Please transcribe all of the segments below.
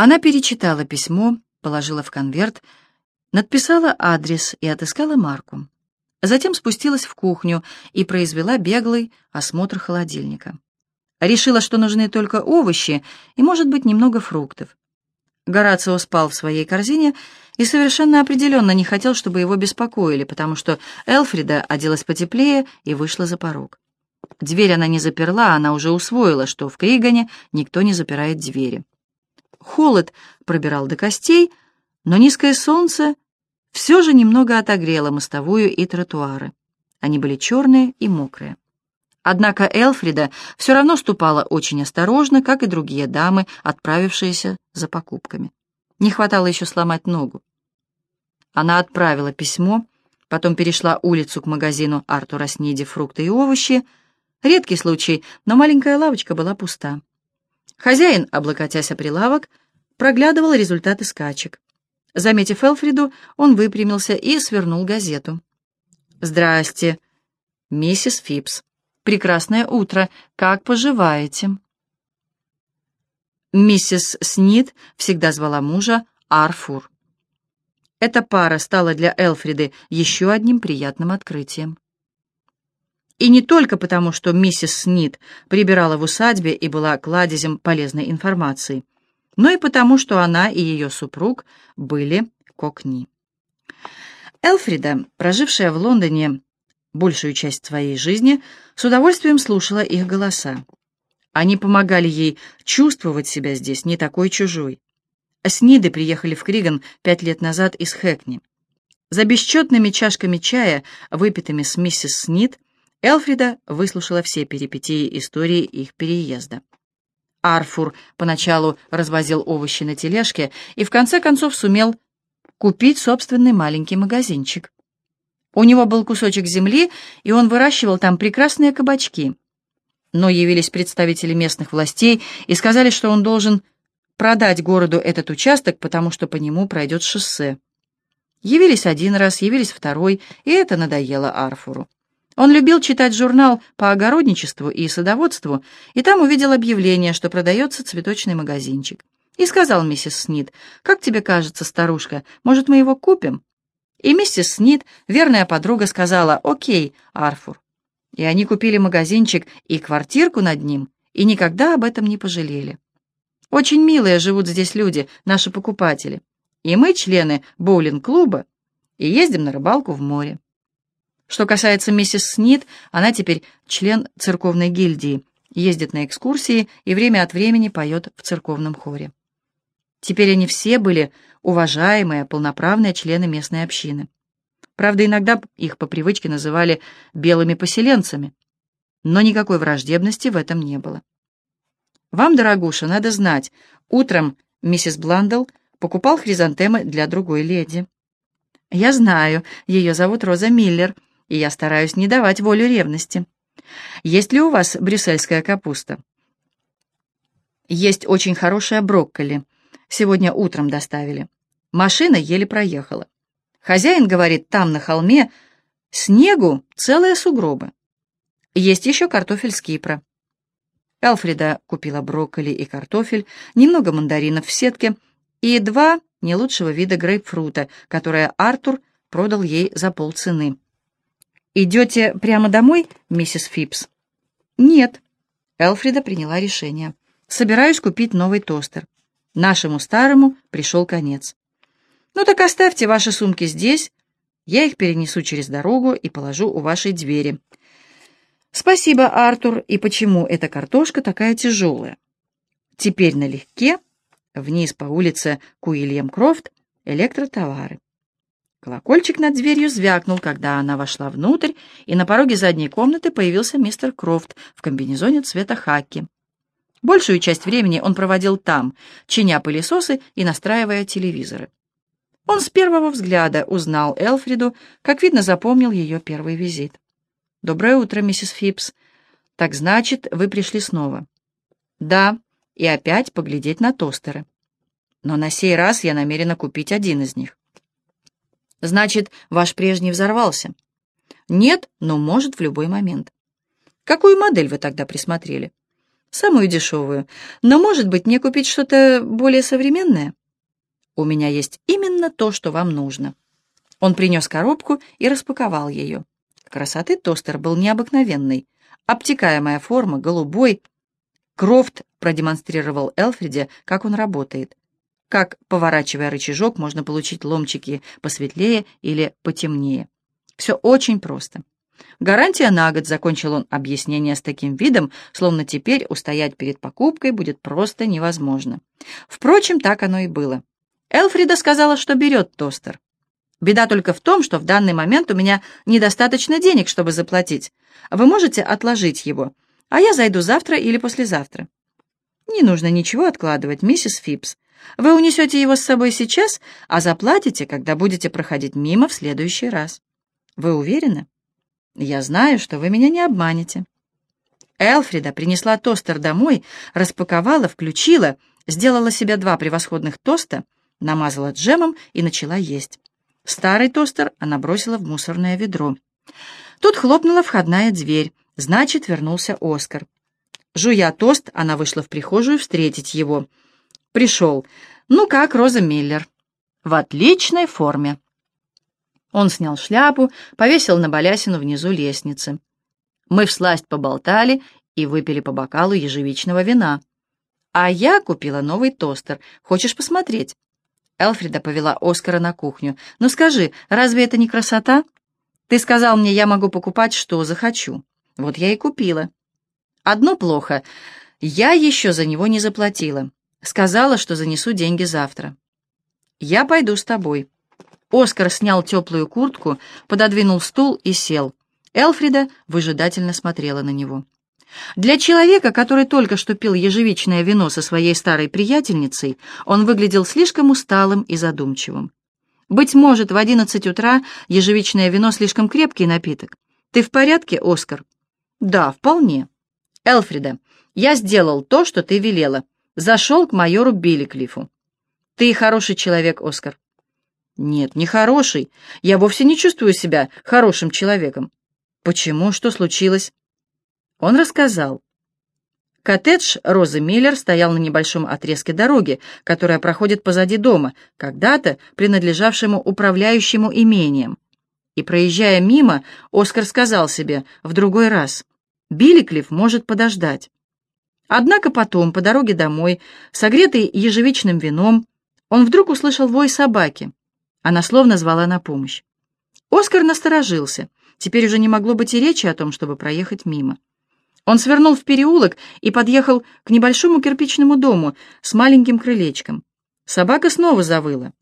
Она перечитала письмо, положила в конверт, надписала адрес и отыскала марку. Затем спустилась в кухню и произвела беглый осмотр холодильника. Решила, что нужны только овощи и, может быть, немного фруктов. Горацио спал в своей корзине и совершенно определенно не хотел, чтобы его беспокоили, потому что Элфрида оделась потеплее и вышла за порог. Дверь она не заперла, она уже усвоила, что в Кригане никто не запирает двери. Холод пробирал до костей, но низкое солнце все же немного отогрело мостовую и тротуары. Они были черные и мокрые. Однако Элфрида все равно ступала очень осторожно, как и другие дамы, отправившиеся за покупками. Не хватало еще сломать ногу. Она отправила письмо, потом перешла улицу к магазину Артура Сниди «Фрукты и овощи». Редкий случай, но маленькая лавочка была пуста. Хозяин, облокотясь о прилавок, проглядывал результаты скачек. Заметив Элфриду, он выпрямился и свернул газету. «Здрасте, миссис Фипс. Прекрасное утро. Как поживаете?» Миссис Снит всегда звала мужа Арфур. Эта пара стала для Элфриды еще одним приятным открытием. И не только потому, что миссис Снит прибирала в усадьбе и была кладезем полезной информации, но и потому, что она и ее супруг были кокни. Элфрида, прожившая в Лондоне большую часть своей жизни, с удовольствием слушала их голоса. Они помогали ей чувствовать себя здесь не такой чужой. Сниды приехали в Криган пять лет назад из Хэкни. За бесчетными чашками чая, выпитыми с миссис Снид, Элфрида выслушала все перипетии истории их переезда. Арфур поначалу развозил овощи на тележке и в конце концов сумел купить собственный маленький магазинчик. У него был кусочек земли, и он выращивал там прекрасные кабачки. Но явились представители местных властей и сказали, что он должен продать городу этот участок, потому что по нему пройдет шоссе. Явились один раз, явились второй, и это надоело Арфуру. Он любил читать журнал по огородничеству и садоводству, и там увидел объявление, что продается цветочный магазинчик. И сказал миссис Снит, «Как тебе кажется, старушка, может, мы его купим?» И миссис Снит, верная подруга, сказала, «Окей, Арфур». И они купили магазинчик и квартирку над ним, и никогда об этом не пожалели. Очень милые живут здесь люди, наши покупатели. И мы члены боулинг-клуба и ездим на рыбалку в море. Что касается миссис Снит, она теперь член церковной гильдии, ездит на экскурсии и время от времени поет в церковном хоре. Теперь они все были уважаемые, полноправные члены местной общины. Правда, иногда их по привычке называли белыми поселенцами, но никакой враждебности в этом не было. Вам, дорогуша, надо знать, утром миссис Бландл покупал хризантемы для другой леди. Я знаю, ее зовут Роза Миллер — и я стараюсь не давать волю ревности. Есть ли у вас брюссельская капуста? Есть очень хорошая брокколи. Сегодня утром доставили. Машина еле проехала. Хозяин говорит, там на холме снегу целые сугробы. Есть еще картофель с Кипра. Элфрида купила брокколи и картофель, немного мандаринов в сетке и два не лучшего вида грейпфрута, которые Артур продал ей за полцены. «Идете прямо домой, миссис Фипс?» «Нет». Элфрида приняла решение. «Собираюсь купить новый тостер. Нашему старому пришел конец». «Ну так оставьте ваши сумки здесь. Я их перенесу через дорогу и положу у вашей двери». «Спасибо, Артур. И почему эта картошка такая тяжелая?» Теперь налегке, вниз по улице Куильям Крофт, электротовары. Колокольчик над дверью звякнул, когда она вошла внутрь, и на пороге задней комнаты появился мистер Крофт в комбинезоне цвета хаки. Большую часть времени он проводил там, чиня пылесосы и настраивая телевизоры. Он с первого взгляда узнал Элфриду, как видно, запомнил ее первый визит. «Доброе утро, миссис Фипс. Так значит, вы пришли снова?» «Да, и опять поглядеть на тостеры. Но на сей раз я намерена купить один из них». Значит, ваш прежний взорвался? Нет, но может в любой момент. Какую модель вы тогда присмотрели? Самую дешевую. Но, может быть, мне купить что-то более современное? У меня есть именно то, что вам нужно. Он принес коробку и распаковал ее. Красоты тостер был необыкновенный. Обтекаемая форма, голубой. Крофт продемонстрировал Элфриде, как он работает. Как, поворачивая рычажок, можно получить ломчики посветлее или потемнее. Все очень просто. Гарантия на год, закончил он объяснение с таким видом, словно теперь устоять перед покупкой будет просто невозможно. Впрочем, так оно и было. Элфрида сказала, что берет тостер. Беда только в том, что в данный момент у меня недостаточно денег, чтобы заплатить. Вы можете отложить его, а я зайду завтра или послезавтра. Не нужно ничего откладывать, миссис Фипс. Вы унесете его с собой сейчас, а заплатите, когда будете проходить мимо в следующий раз. Вы уверены? Я знаю, что вы меня не обманете. Элфрида принесла тостер домой, распаковала, включила, сделала себе два превосходных тоста, намазала джемом и начала есть. Старый тостер она бросила в мусорное ведро. Тут хлопнула входная дверь, значит, вернулся Оскар. Жуя тост, она вышла в прихожую встретить его. Пришел. «Ну как, Роза Миллер?» «В отличной форме». Он снял шляпу, повесил на балясину внизу лестницы. Мы всласть поболтали и выпили по бокалу ежевичного вина. А я купила новый тостер. Хочешь посмотреть? Элфрида повела Оскара на кухню. «Ну скажи, разве это не красота? Ты сказал мне, я могу покупать, что захочу. Вот я и купила. Одно плохо. Я еще за него не заплатила. Сказала, что занесу деньги завтра. Я пойду с тобой». Оскар снял теплую куртку, пододвинул стул и сел. Элфрида выжидательно смотрела на него. Для человека, который только что пил ежевичное вино со своей старой приятельницей, он выглядел слишком усталым и задумчивым. Быть может, в одиннадцать утра ежевичное вино слишком крепкий напиток. Ты в порядке, Оскар? Да, вполне. Элфрида, я сделал то, что ты велела. Зашел к майору Билликлифу. Ты хороший человек, Оскар. Нет, не хороший. Я вовсе не чувствую себя хорошим человеком. Почему? Что случилось? Он рассказал. Коттедж Розы Миллер стоял на небольшом отрезке дороги, которая проходит позади дома, когда-то принадлежавшему управляющему имением. И, проезжая мимо, Оскар сказал себе в другой раз, «Билликлифф может подождать». Однако потом, по дороге домой, согретый ежевичным вином, он вдруг услышал вой собаки. Она словно звала на помощь. Оскар насторожился. Теперь уже не могло быть и речи о том, чтобы проехать мимо. Он свернул в переулок и подъехал к небольшому кирпичному дому с маленьким крылечком. Собака снова завыла.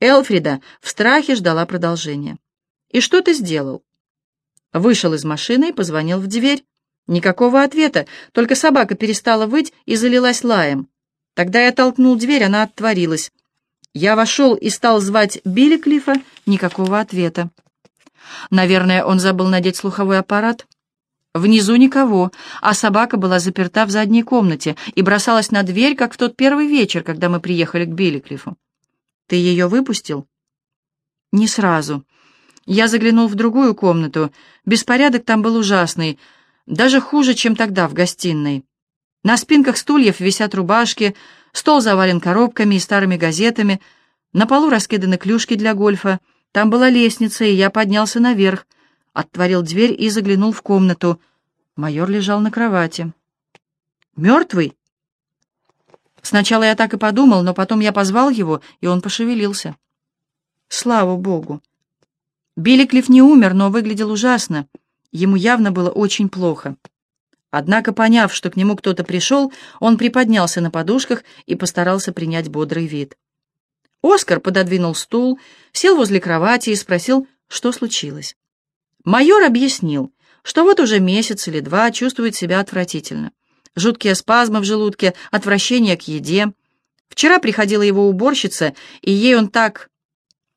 Элфрида в страхе ждала продолжения. «И что ты сделал?» Вышел из машины и позвонил в дверь. Никакого ответа, только собака перестала выть и залилась лаем. Тогда я толкнул дверь, она отворилась. Я вошел и стал звать Билли Клифа, никакого ответа. Наверное, он забыл надеть слуховой аппарат. Внизу никого, а собака была заперта в задней комнате и бросалась на дверь, как в тот первый вечер, когда мы приехали к Билликлифу. «Ты ее выпустил?» «Не сразу. Я заглянул в другую комнату. Беспорядок там был ужасный, даже хуже, чем тогда в гостиной. На спинках стульев висят рубашки, стол завален коробками и старыми газетами, на полу раскиданы клюшки для гольфа, там была лестница, и я поднялся наверх, отворил дверь и заглянул в комнату. Майор лежал на кровати. «Мертвый?» Сначала я так и подумал, но потом я позвал его, и он пошевелился. Слава богу! Билли не умер, но выглядел ужасно. Ему явно было очень плохо. Однако, поняв, что к нему кто-то пришел, он приподнялся на подушках и постарался принять бодрый вид. Оскар пододвинул стул, сел возле кровати и спросил, что случилось. Майор объяснил, что вот уже месяц или два чувствует себя отвратительно. Жуткие спазмы в желудке, отвращение к еде. Вчера приходила его уборщица, и ей он так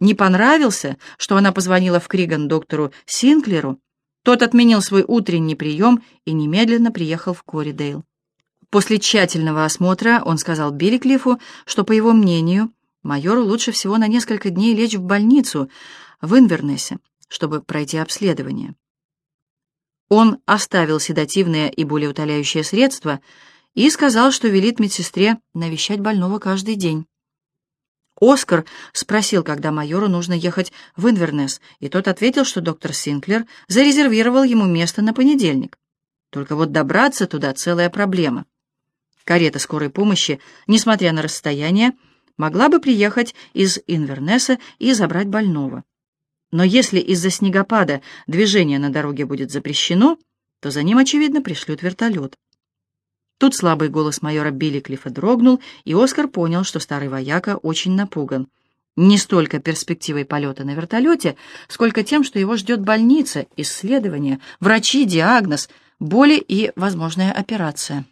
не понравился, что она позвонила в Криган доктору Синклеру. Тот отменил свой утренний прием и немедленно приехал в Коридейл. После тщательного осмотра он сказал Билликлифу, что, по его мнению, майору лучше всего на несколько дней лечь в больницу в Инвернесе, чтобы пройти обследование. Он оставил седативные и болеутоляющие средства и сказал, что велит медсестре навещать больного каждый день. Оскар спросил, когда майору нужно ехать в Инвернес, и тот ответил, что доктор Синклер зарезервировал ему место на понедельник. Только вот добраться туда целая проблема. Карета скорой помощи, несмотря на расстояние, могла бы приехать из Инвернеса и забрать больного. Но если из-за снегопада движение на дороге будет запрещено, то за ним, очевидно, пришлют вертолет. Тут слабый голос майора Билли Клиффа дрогнул, и Оскар понял, что старый вояка очень напуган. Не столько перспективой полета на вертолете, сколько тем, что его ждет больница, исследование, врачи, диагноз, боли и возможная операция.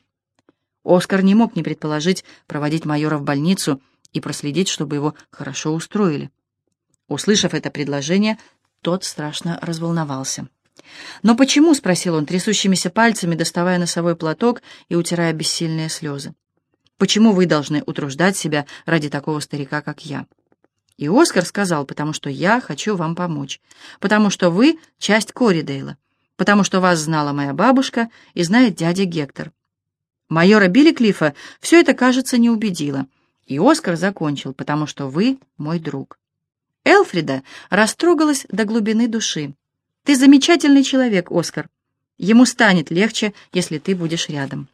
Оскар не мог не предположить проводить майора в больницу и проследить, чтобы его хорошо устроили. Услышав это предложение, тот страшно разволновался. «Но почему?» — спросил он, трясущимися пальцами, доставая носовой платок и утирая бессильные слезы. «Почему вы должны утруждать себя ради такого старика, как я?» И Оскар сказал, потому что я хочу вам помочь, потому что вы — часть Коридейла, потому что вас знала моя бабушка и знает дядя Гектор. Майора Билли Клиффа все это, кажется, не убедило, и Оскар закончил, потому что вы мой друг. Элфрида растрогалась до глубины души. Ты замечательный человек, Оскар. Ему станет легче, если ты будешь рядом.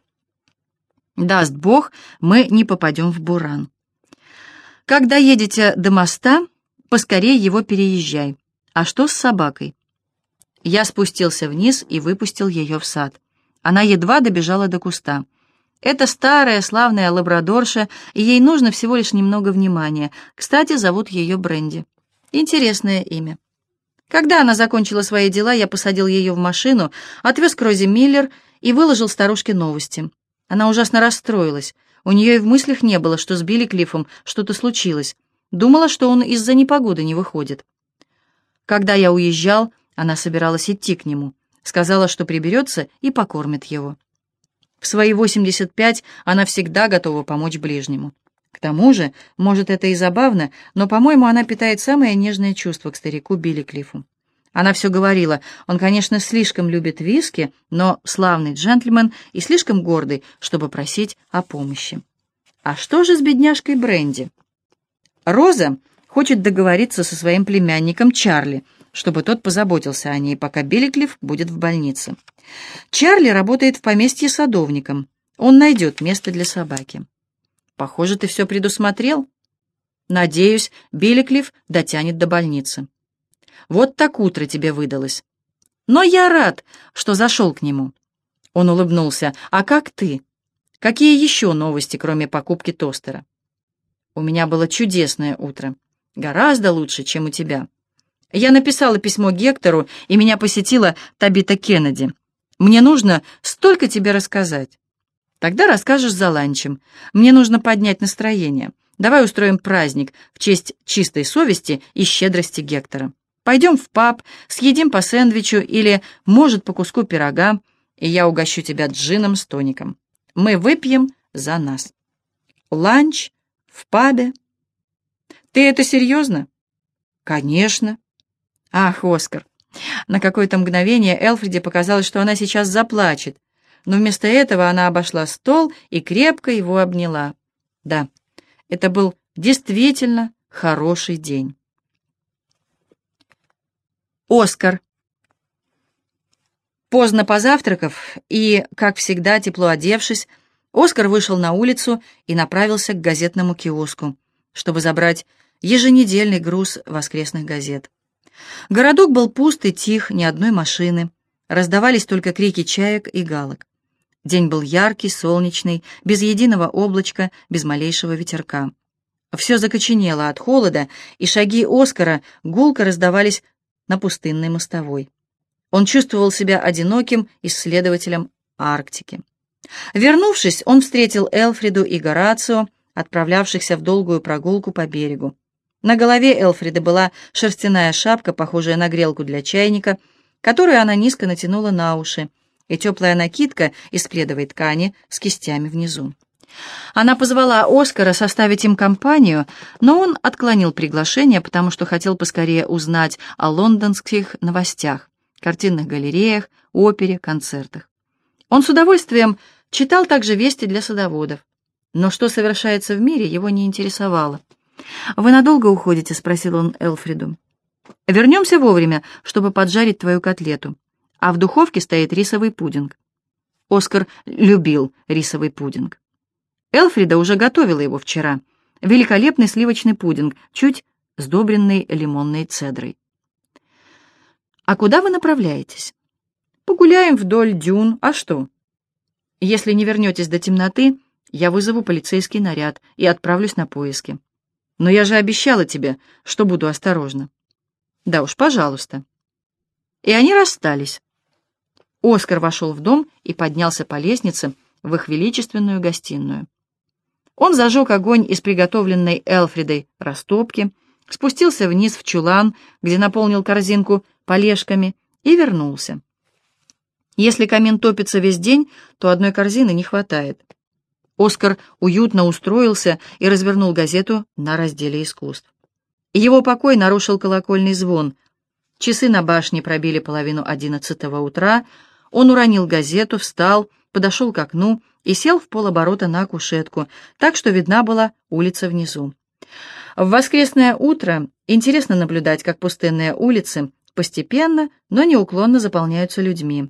Даст Бог, мы не попадем в буран. Когда доедете до моста, поскорее его переезжай. А что с собакой? Я спустился вниз и выпустил ее в сад. Она едва добежала до куста. Это старая славная лабрадорша, и ей нужно всего лишь немного внимания. Кстати, зовут ее Бренди. Интересное имя. Когда она закончила свои дела, я посадил ее в машину, отвез к Розе Миллер и выложил старушке новости. Она ужасно расстроилась. У нее и в мыслях не было, что с Билли Клиффом что-то случилось. Думала, что он из-за непогоды не выходит. Когда я уезжал, она собиралась идти к нему. Сказала, что приберется и покормит его. В свои 85 она всегда готова помочь ближнему. К тому же, может, это и забавно, но, по-моему, она питает самое нежное чувство к старику Билли Клиффу. Она все говорила, он, конечно, слишком любит виски, но славный джентльмен и слишком гордый, чтобы просить о помощи. А что же с бедняжкой Бренди? Роза хочет договориться со своим племянником Чарли, чтобы тот позаботился о ней, пока Клифф будет в больнице. Чарли работает в поместье садовником. Он найдет место для собаки. Похоже, ты все предусмотрел. Надеюсь, Биликлифф дотянет до больницы. Вот так утро тебе выдалось. Но я рад, что зашел к нему. Он улыбнулся. А как ты? Какие еще новости, кроме покупки тостера? У меня было чудесное утро. Гораздо лучше, чем у тебя. Я написала письмо Гектору, и меня посетила Табита Кеннеди. Мне нужно столько тебе рассказать. Тогда расскажешь за ланчем. Мне нужно поднять настроение. Давай устроим праздник в честь чистой совести и щедрости Гектора. Пойдем в паб, съедим по сэндвичу или, может, по куску пирога, и я угощу тебя джином с тоником. Мы выпьем за нас. Ланч в пабе. Ты это серьезно? Конечно. Ах, Оскар. На какое-то мгновение Элфреде показалось, что она сейчас заплачет но вместо этого она обошла стол и крепко его обняла. Да, это был действительно хороший день. Оскар. Поздно позавтракав и, как всегда, тепло одевшись, Оскар вышел на улицу и направился к газетному киоску, чтобы забрать еженедельный груз воскресных газет. Городок был пуст и тих, ни одной машины. Раздавались только крики чаек и галок. День был яркий, солнечный, без единого облачка, без малейшего ветерка. Все закоченело от холода, и шаги Оскара гулко раздавались на пустынной мостовой. Он чувствовал себя одиноким исследователем Арктики. Вернувшись, он встретил Элфриду и Горацио, отправлявшихся в долгую прогулку по берегу. На голове Элфриды была шерстяная шапка, похожая на грелку для чайника, которую она низко натянула на уши, и теплая накидка из пледовой ткани с кистями внизу. Она позвала Оскара составить им компанию, но он отклонил приглашение, потому что хотел поскорее узнать о лондонских новостях, картинных галереях, опере, концертах. Он с удовольствием Читал также вести для садоводов. Но что совершается в мире, его не интересовало. «Вы надолго уходите?» — спросил он Элфриду. «Вернемся вовремя, чтобы поджарить твою котлету. А в духовке стоит рисовый пудинг». Оскар любил рисовый пудинг. Элфрида уже готовила его вчера. Великолепный сливочный пудинг, чуть сдобренный лимонной цедрой. «А куда вы направляетесь?» «Погуляем вдоль дюн. А что?» «Если не вернетесь до темноты, я вызову полицейский наряд и отправлюсь на поиски. Но я же обещала тебе, что буду осторожна». «Да уж, пожалуйста». И они расстались. Оскар вошел в дом и поднялся по лестнице в их величественную гостиную. Он зажег огонь из приготовленной Элфридой растопки, спустился вниз в чулан, где наполнил корзинку полежками, и вернулся. Если камин топится весь день, то одной корзины не хватает. Оскар уютно устроился и развернул газету на разделе искусств. Его покой нарушил колокольный звон. Часы на башне пробили половину одиннадцатого утра. Он уронил газету, встал, подошел к окну и сел в полоборота на кушетку, так что видна была улица внизу. В воскресное утро интересно наблюдать, как пустынные улицы постепенно, но неуклонно заполняются людьми.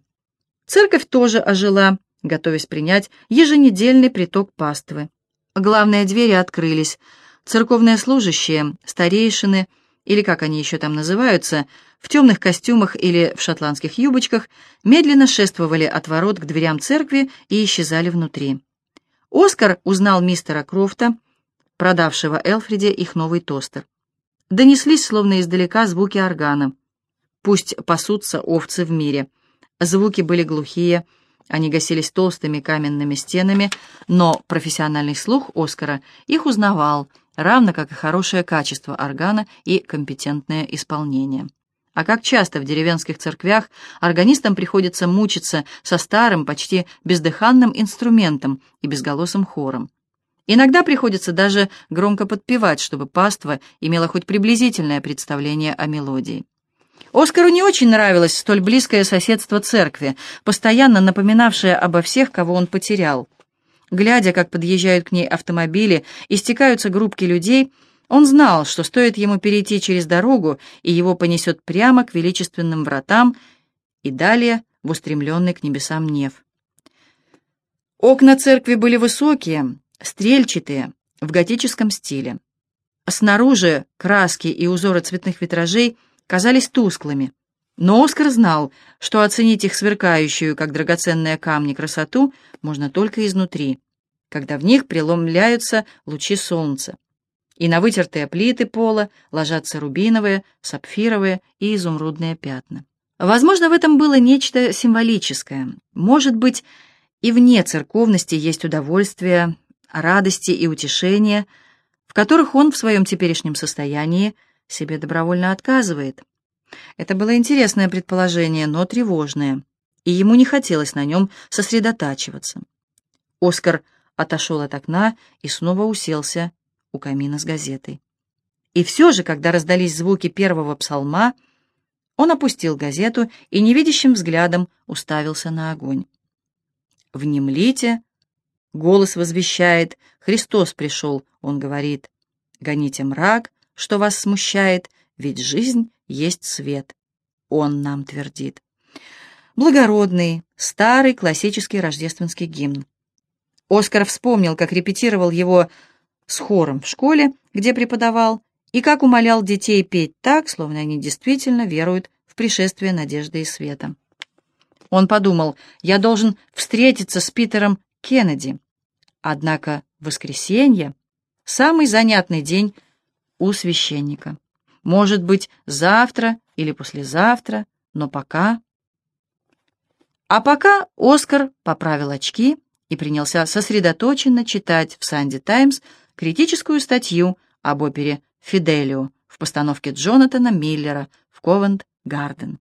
Церковь тоже ожила, готовясь принять еженедельный приток паствы. Главные двери открылись. Церковные служащие, старейшины, или как они еще там называются, в темных костюмах или в шотландских юбочках, медленно шествовали от ворот к дверям церкви и исчезали внутри. Оскар узнал мистера Крофта, продавшего Элфриде их новый тостер. Донеслись, словно издалека, звуки органа. Пусть пасутся овцы в мире. Звуки были глухие, они гасились толстыми каменными стенами, но профессиональный слух Оскара их узнавал, равно как и хорошее качество органа и компетентное исполнение. А как часто в деревенских церквях органистам приходится мучиться со старым, почти бездыханным инструментом и безголосым хором. Иногда приходится даже громко подпевать, чтобы паства имела хоть приблизительное представление о мелодии. Оскару не очень нравилось столь близкое соседство церкви, постоянно напоминавшее обо всех, кого он потерял. Глядя, как подъезжают к ней автомобили и стекаются группки людей, он знал, что стоит ему перейти через дорогу, и его понесет прямо к величественным вратам и далее в устремленный к небесам неф. Окна церкви были высокие, стрельчатые, в готическом стиле. Снаружи краски и узоры цветных витражей казались тусклыми, но Оскар знал, что оценить их сверкающую, как драгоценные камни, красоту можно только изнутри, когда в них преломляются лучи солнца, и на вытертые плиты пола ложатся рубиновые, сапфировые и изумрудные пятна. Возможно, в этом было нечто символическое. Может быть, и вне церковности есть удовольствие радости и утешения, в которых он в своем теперешнем состоянии себе добровольно отказывает. Это было интересное предположение, но тревожное, и ему не хотелось на нем сосредотачиваться. Оскар отошел от окна и снова уселся у камина с газетой. И все же, когда раздались звуки первого псалма, он опустил газету и невидящим взглядом уставился на огонь. «Внемлите Голос возвещает, Христос пришел, он говорит. Гоните мрак, что вас смущает, ведь жизнь есть свет. Он нам твердит. Благородный, старый классический рождественский гимн. Оскар вспомнил, как репетировал его с хором в школе, где преподавал, и как умолял детей петь так, словно они действительно веруют в пришествие надежды и света. Он подумал, я должен встретиться с Питером Кеннеди. Однако воскресенье — самый занятный день у священника. Может быть, завтра или послезавтра, но пока... А пока Оскар поправил очки и принялся сосредоточенно читать в «Санди Таймс» критическую статью об опере «Фиделио» в постановке Джонатана Миллера в Ковент-Гарден.